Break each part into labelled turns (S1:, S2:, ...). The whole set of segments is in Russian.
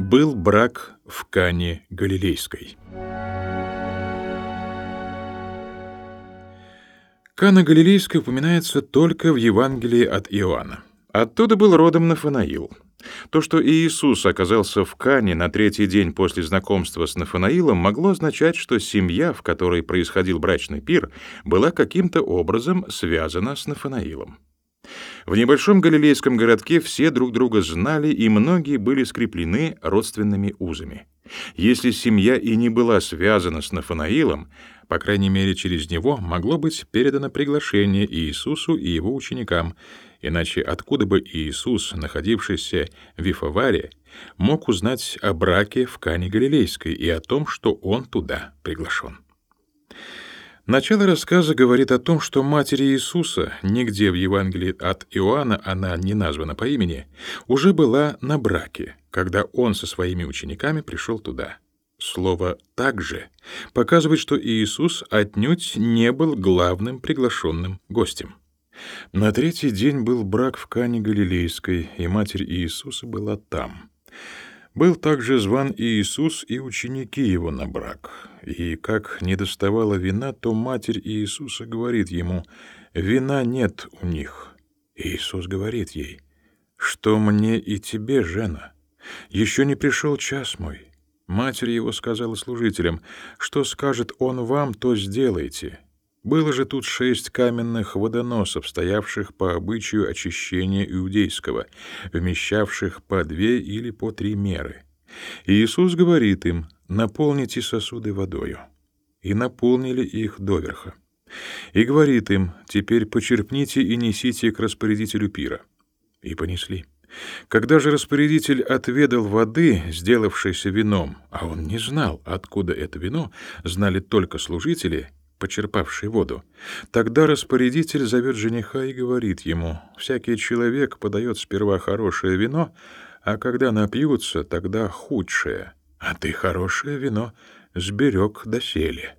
S1: Был брак в Кане Галилейской. Кана Галилейская упоминается только в Евангелии от Иоанна. Оттуда был родом Нафанаил. То, что Иисус оказался в Кане на третий день после знакомства с Нафанаилом, могло означать, что семья, в которой происходил брачный пир, была каким-то образом связана с Нафанаилом. В небольшом галилейском городке все друг друга знали, и многие были скреплены родственными узами. Если семья и не была связана с Нафанаилом, по крайней мере, через него могло быть передано приглашение Иисусу и его ученикам, иначе откуда бы Иисус, находившийся в Вифаваре, мог узнать о браке в Кане Галилейской и о том, что он туда приглашен? Начало рассказа говорит о том, что матери Иисуса, нигде в Евангелии от Иоанна она не названа по имени, уже была на браке, когда он со своими учениками пришел туда. Слово «также» показывает, что Иисус отнюдь не был главным приглашенным гостем. На третий день был брак в Кане Галилейской, и матерь Иисуса была там. Был также зван Иисус и ученики его на брак. И как не доставала вина, то матерь Иисуса говорит ему, «Вина нет у них». Иисус говорит ей, «Что мне и тебе, жена? Еще не пришел час мой». Матерь его сказала служителям, «Что скажет он вам, то сделайте». Было же тут шесть каменных водоносов, стоявших по обычаю очищения иудейского, вмещавших по две или по три меры. И Иисус говорит им, наполните сосуды водою. И наполнили их доверха. И говорит им, теперь почерпните и несите к распорядителю пира. И понесли. Когда же распорядитель отведал воды, сделавшейся вином, а он не знал, откуда это вино, знали только служители — почерпавший воду. Тогда распорядитель зовет жениха и говорит ему, «Всякий человек подает сперва хорошее вино, а когда напьются, тогда худшее, а ты хорошее вино сберег доселе».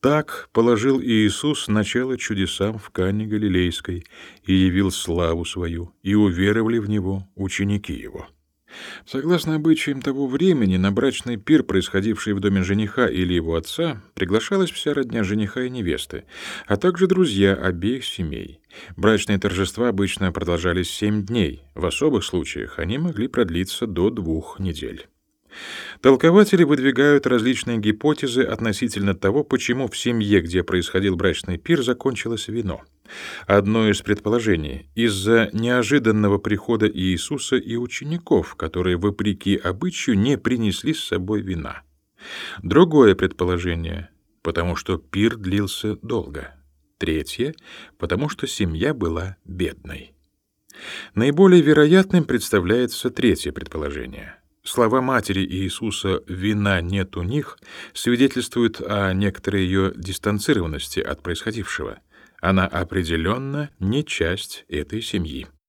S1: Так положил Иисус начало чудесам в Кане Галилейской и явил славу свою, и уверовали в Него ученики Его. Согласно обычаям того времени, на брачный пир, происходивший в доме жениха или его отца, приглашалась вся родня жениха и невесты, а также друзья обеих семей. Брачные торжества обычно продолжались семь дней, в особых случаях они могли продлиться до двух недель. Толкователи выдвигают различные гипотезы относительно того, почему в семье, где происходил брачный пир, закончилось вино. Одно из предположений — из-за неожиданного прихода Иисуса и учеников, которые, вопреки обычаю, не принесли с собой вина. Другое предположение — потому что пир длился долго. Третье — потому что семья была бедной. Наиболее вероятным представляется третье предположение — Слова матери Иисуса «вина нет у них» свидетельствуют о некоторой ее дистанцированности от происходившего. Она определенно не часть этой семьи.